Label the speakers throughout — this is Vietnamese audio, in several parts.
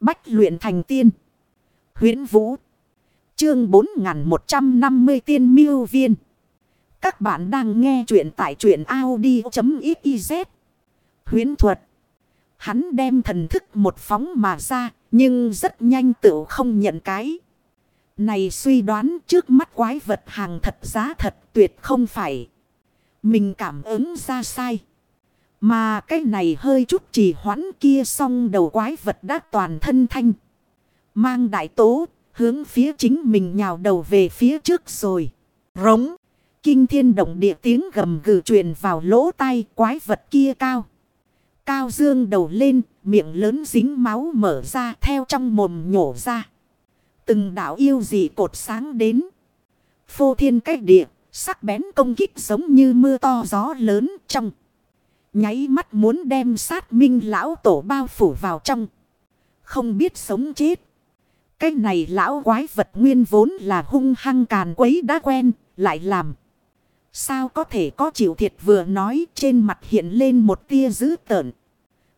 Speaker 1: Bách luyện thành tiên. huyễn Vũ. Chương 4150 tiên miêu viên. Các bạn đang nghe truyện tại truyện Audi.xyz. Huyến thuật. Hắn đem thần thức một phóng mà ra. Nhưng rất nhanh tự không nhận cái. Này suy đoán trước mắt quái vật hàng thật giá thật tuyệt không phải. Mình cảm ứng ra sai. Mà cái này hơi chút trì hoãn kia xong đầu quái vật đã toàn thân thanh. Mang đại tố, hướng phía chính mình nhào đầu về phía trước rồi. Rống, kinh thiên động địa tiếng gầm gừ truyền vào lỗ tai quái vật kia cao. Cao dương đầu lên, miệng lớn dính máu mở ra theo trong mồm nhổ ra. Từng đảo yêu dị cột sáng đến. Phô thiên cách địa, sắc bén công kích giống như mưa to gió lớn trong. Nháy mắt muốn đem sát minh lão tổ bao phủ vào trong. Không biết sống chết. Cái này lão quái vật nguyên vốn là hung hăng càn quấy đã quen, lại làm. Sao có thể có chịu thiệt vừa nói trên mặt hiện lên một tia dữ tợn.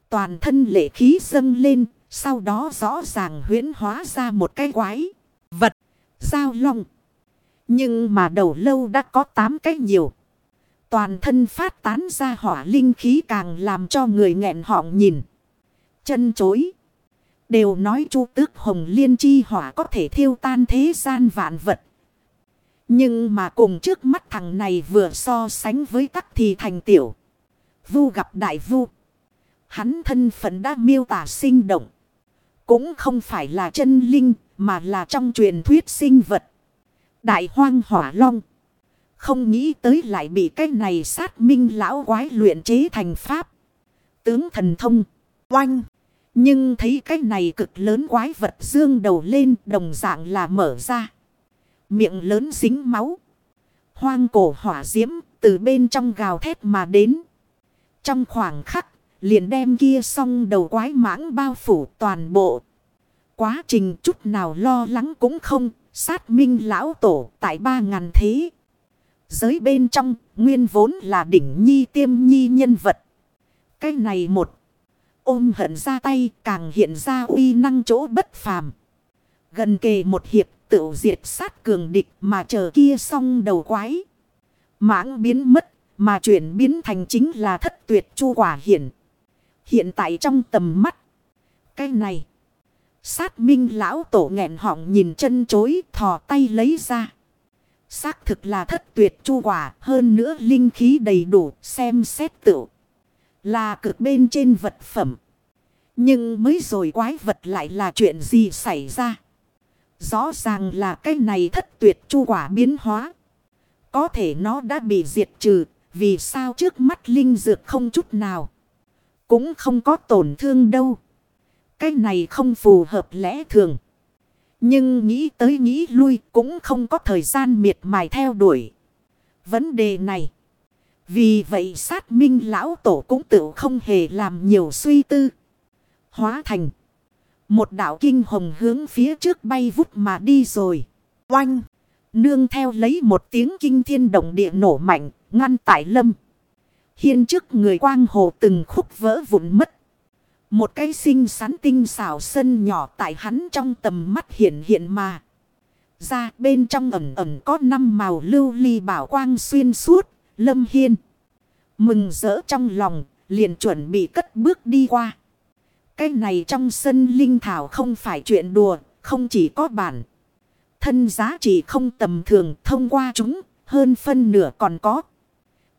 Speaker 1: Toàn thân lệ khí dâng lên, sau đó rõ ràng huyễn hóa ra một cái quái vật, giao long. Nhưng mà đầu lâu đã có tám cái nhiều. Toàn thân phát tán ra hỏa linh khí càng làm cho người nghẹn họng nhìn. Chân chối. Đều nói chu tước hồng liên chi hỏa có thể thiêu tan thế gian vạn vật. Nhưng mà cùng trước mắt thằng này vừa so sánh với tắc thì thành tiểu. Vu gặp đại vu. Hắn thân phận đã miêu tả sinh động. Cũng không phải là chân linh, mà là trong truyền thuyết sinh vật. Đại hoang hỏa long. Không nghĩ tới lại bị cái này sát minh lão quái luyện chế thành pháp. Tướng thần thông. Oanh. Nhưng thấy cái này cực lớn quái vật dương đầu lên, đồng dạng là mở ra. Miệng lớn dính máu. Hoang cổ hỏa diễm từ bên trong gào thét mà đến. Trong khoảng khắc, liền đem kia xong đầu quái mãng bao phủ toàn bộ. Quá trình chút nào lo lắng cũng không. Sát minh lão tổ tại ba ngàn thế. Giới bên trong, nguyên vốn là đỉnh nhi tiêm nhi nhân vật. Cái này một, ôm hận ra tay càng hiện ra uy năng chỗ bất phàm. Gần kề một hiệp tự diệt sát cường địch mà chờ kia xong đầu quái. Mãng biến mất mà chuyển biến thành chính là thất tuyệt chu quả hiển. Hiện tại trong tầm mắt. Cái này. Sát minh lão tổ nghẹn họng nhìn chân chối thò tay lấy ra. Xác thực là thất tuyệt chu quả, hơn nữa linh khí đầy đủ, xem xét tự. Là cực bên trên vật phẩm. Nhưng mới rồi quái vật lại là chuyện gì xảy ra. Rõ ràng là cái này thất tuyệt chu quả biến hóa. Có thể nó đã bị diệt trừ. Vì sao trước mắt linh dược không chút nào. Cũng không có tổn thương đâu. Cái này không phù hợp lẽ thường. Nhưng nghĩ tới nghĩ lui cũng không có thời gian miệt mài theo đuổi. Vấn đề này. Vì vậy sát minh lão tổ cũng tự không hề làm nhiều suy tư. Hóa thành. Một đạo kinh hồng hướng phía trước bay vút mà đi rồi. Oanh. Nương theo lấy một tiếng kinh thiên động địa nổ mạnh. Ngăn tại lâm. Hiên trước người quang hồ từng khúc vỡ vụn mất. Một cái xinh xắn tinh xảo sân nhỏ tại hắn trong tầm mắt hiện hiện mà. Ra bên trong ẩm ẩm có năm màu lưu ly bảo quang xuyên suốt, lâm hiên. Mừng rỡ trong lòng, liền chuẩn bị cất bước đi qua. Cái này trong sân linh thảo không phải chuyện đùa, không chỉ có bản. Thân giá trị không tầm thường thông qua chúng, hơn phân nửa còn có.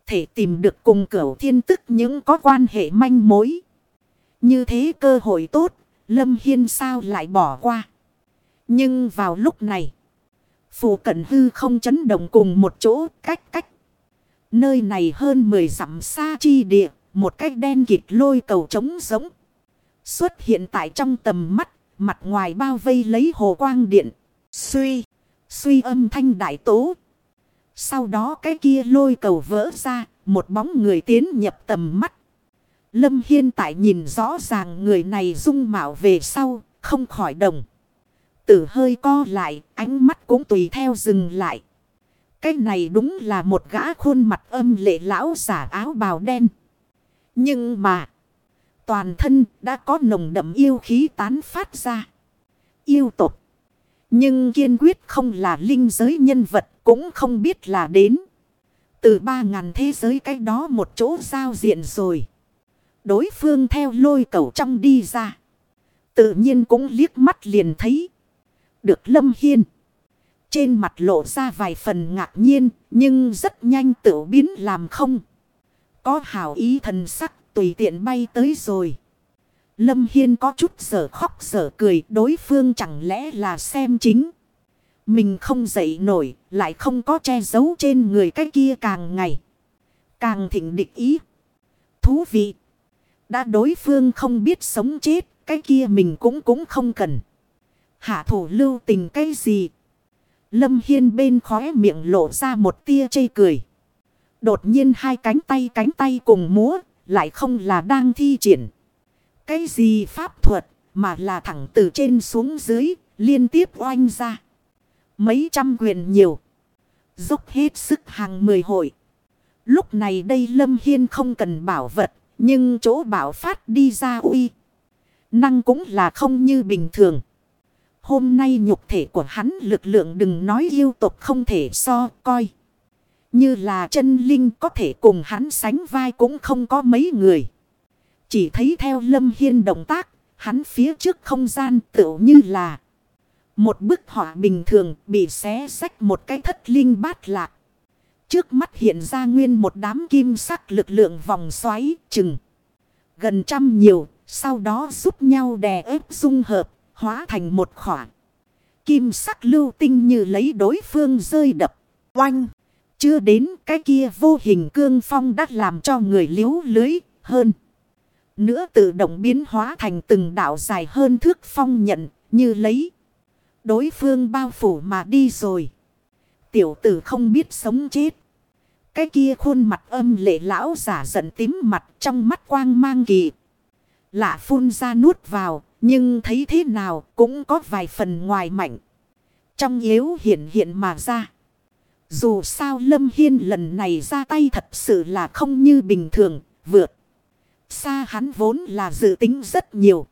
Speaker 1: Thể tìm được cùng cửu thiên tức những có quan hệ manh mối. Như thế cơ hội tốt, Lâm Hiên sao lại bỏ qua. Nhưng vào lúc này, phủ cận hư không chấn động cùng một chỗ cách cách. Nơi này hơn 10 dặm xa chi địa, một cách đen kịt lôi cầu trống giống. Xuất hiện tại trong tầm mắt, mặt ngoài bao vây lấy hồ quang điện. Suy, suy âm thanh đại tố. Sau đó cái kia lôi cầu vỡ ra, một bóng người tiến nhập tầm mắt. Lâm Hiên tại nhìn rõ ràng người này dung mạo về sau, không khỏi đồng. Tử hơi co lại, ánh mắt cũng tùy theo dừng lại. Cái này đúng là một gã khuôn mặt âm lệ lão giả áo bào đen. Nhưng mà, Toàn thân đã có nồng đậm yêu khí tán phát ra. Yêu tộc Nhưng kiên quyết không là linh giới nhân vật cũng không biết là đến. Từ ba ngàn thế giới cách đó một chỗ giao diện rồi. Đối phương theo lôi cầu trong đi ra. Tự nhiên cũng liếc mắt liền thấy. Được Lâm Hiên. Trên mặt lộ ra vài phần ngạc nhiên. Nhưng rất nhanh tự biến làm không. Có hảo ý thần sắc tùy tiện bay tới rồi. Lâm Hiên có chút sở khóc sở cười. Đối phương chẳng lẽ là xem chính. Mình không dậy nổi. Lại không có che giấu trên người cái kia càng ngày. Càng thịnh địch ý. Thú vị. Đã đối phương không biết sống chết. Cái kia mình cũng cũng không cần. Hạ thủ lưu tình cái gì. Lâm Hiên bên khóe miệng lộ ra một tia chây cười. Đột nhiên hai cánh tay cánh tay cùng múa. Lại không là đang thi triển. Cái gì pháp thuật. Mà là thẳng từ trên xuống dưới. Liên tiếp oanh ra. Mấy trăm quyền nhiều. Dốc hết sức hàng mười hội. Lúc này đây Lâm Hiên không cần bảo vật. Nhưng chỗ bảo phát đi ra uy. Năng cũng là không như bình thường. Hôm nay nhục thể của hắn lực lượng đừng nói yêu tục không thể so coi. Như là chân linh có thể cùng hắn sánh vai cũng không có mấy người. Chỉ thấy theo lâm hiên động tác, hắn phía trước không gian tựu như là một bức họa bình thường bị xé sách một cái thất linh bát lạc. Trước mắt hiện ra nguyên một đám kim sắc lực lượng vòng xoáy chừng. Gần trăm nhiều, sau đó giúp nhau đè ép dung hợp, hóa thành một khỏa. Kim sắc lưu tinh như lấy đối phương rơi đập, oanh. Chưa đến cái kia vô hình cương phong đã làm cho người liếu lưới hơn. Nữa tự động biến hóa thành từng đảo dài hơn thước phong nhận như lấy. Đối phương bao phủ mà đi rồi. Tiểu tử không biết sống chết. Cái kia khuôn mặt âm lệ lão giả giận tím mặt trong mắt quang mang kỳ. Lạ phun ra nuốt vào, nhưng thấy thế nào cũng có vài phần ngoài mạnh. Trong yếu hiện hiện mà ra. Dù sao Lâm Hiên lần này ra tay thật sự là không như bình thường, vượt. Xa hắn vốn là dự tính rất nhiều.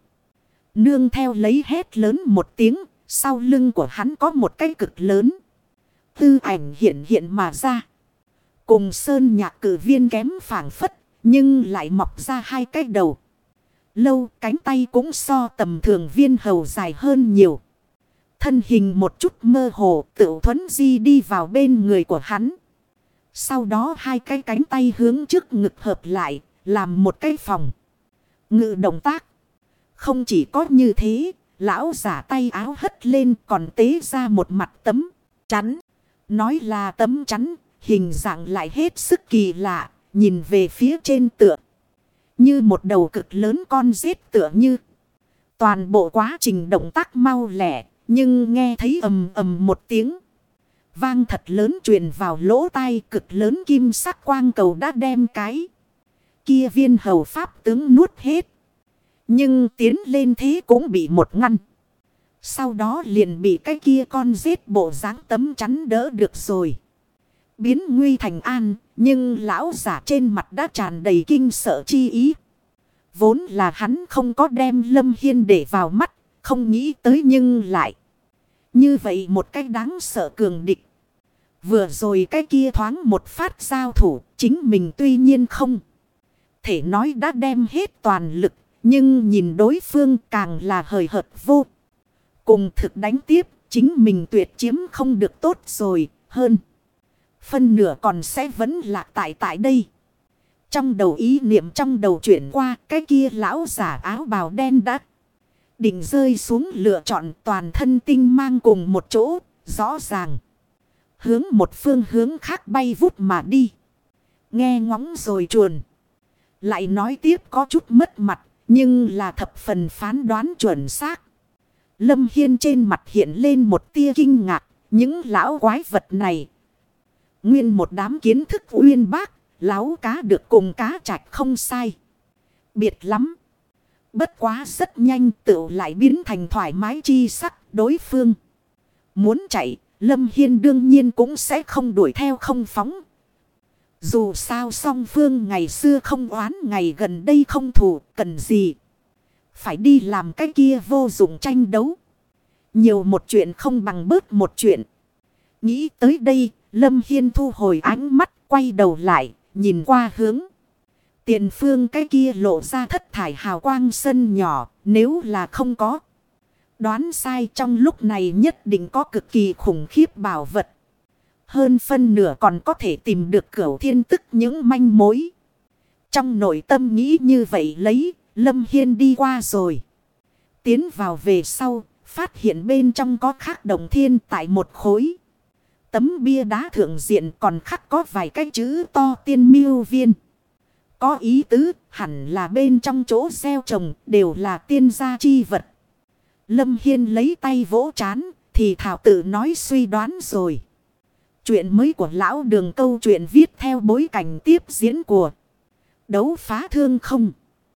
Speaker 1: Nương theo lấy hét lớn một tiếng, sau lưng của hắn có một cái cực lớn. Tư ảnh hiện hiện mà ra. Cùng sơn nhạc cử viên kém phản phất, nhưng lại mọc ra hai cái đầu. Lâu cánh tay cũng so tầm thường viên hầu dài hơn nhiều. Thân hình một chút mơ hồ tự thuấn di đi vào bên người của hắn. Sau đó hai cái cánh tay hướng trước ngực hợp lại, làm một cái phòng. Ngự động tác. Không chỉ có như thế, lão giả tay áo hất lên còn tế ra một mặt tấm chắn. Nói là tấm chắn, hình dạng lại hết sức kỳ lạ, nhìn về phía trên tựa. Như một đầu cực lớn con giết tựa như. Toàn bộ quá trình động tác mau lẻ. Nhưng nghe thấy ầm ầm một tiếng. Vang thật lớn truyền vào lỗ tai cực lớn kim sắc quang cầu đã đem cái. Kia viên hầu pháp tướng nuốt hết. Nhưng tiến lên thế cũng bị một ngăn. Sau đó liền bị cái kia con giết bộ dáng tấm chắn đỡ được rồi. Biến nguy thành an, nhưng lão giả trên mặt đã tràn đầy kinh sợ chi ý. Vốn là hắn không có đem Lâm Hiên để vào mắt, không nghĩ tới nhưng lại. Như vậy một cách đáng sợ cường địch. Vừa rồi cái kia thoáng một phát giao thủ, chính mình tuy nhiên không. Thể nói đã đem hết toàn lực, nhưng nhìn đối phương càng là hời hợt vô. Cùng thực đánh tiếp, chính mình tuyệt chiếm không được tốt rồi, hơn. Phân nửa còn sẽ vẫn lạc tại tại đây. Trong đầu ý niệm trong đầu chuyển qua cái kia lão giả áo bào đen đã định rơi xuống lựa chọn toàn thân tinh mang cùng một chỗ, rõ ràng. Hướng một phương hướng khác bay vút mà đi. Nghe ngóng rồi chuồn. Lại nói tiếp có chút mất mặt, nhưng là thập phần phán đoán chuẩn xác. Lâm Hiên trên mặt hiện lên một tia kinh ngạc, những lão quái vật này. Nguyên một đám kiến thức uyên bác, Láo cá được cùng cá chạch không sai. Biệt lắm. Bất quá rất nhanh tự lại biến thành thoải mái chi sắc đối phương. Muốn chạy, Lâm Hiên đương nhiên cũng sẽ không đuổi theo không phóng. Dù sao song phương ngày xưa không oán ngày gần đây không thù cần gì. Phải đi làm cái kia vô dụng tranh đấu. Nhiều một chuyện không bằng bớt một chuyện. Nghĩ tới đây, Lâm Hiên thu hồi ánh mắt, quay đầu lại, nhìn qua hướng. Tiền phương cái kia lộ ra thất thải hào quang sân nhỏ, nếu là không có. Đoán sai trong lúc này nhất định có cực kỳ khủng khiếp bảo vật. Hơn phân nửa còn có thể tìm được cửu thiên tức những manh mối. Trong nội tâm nghĩ như vậy lấy, Lâm Hiên đi qua rồi. Tiến vào về sau, phát hiện bên trong có khắc đồng thiên tại một khối. Tấm bia đá thượng diện còn khắc có vài cái chữ to tiên miêu viên. Có ý tứ, hẳn là bên trong chỗ gieo trồng đều là tiên gia chi vật. Lâm Hiên lấy tay vỗ chán, thì thảo tự nói suy đoán rồi. Chuyện mới của lão đường câu chuyện viết theo bối cảnh tiếp diễn của đấu phá thương không.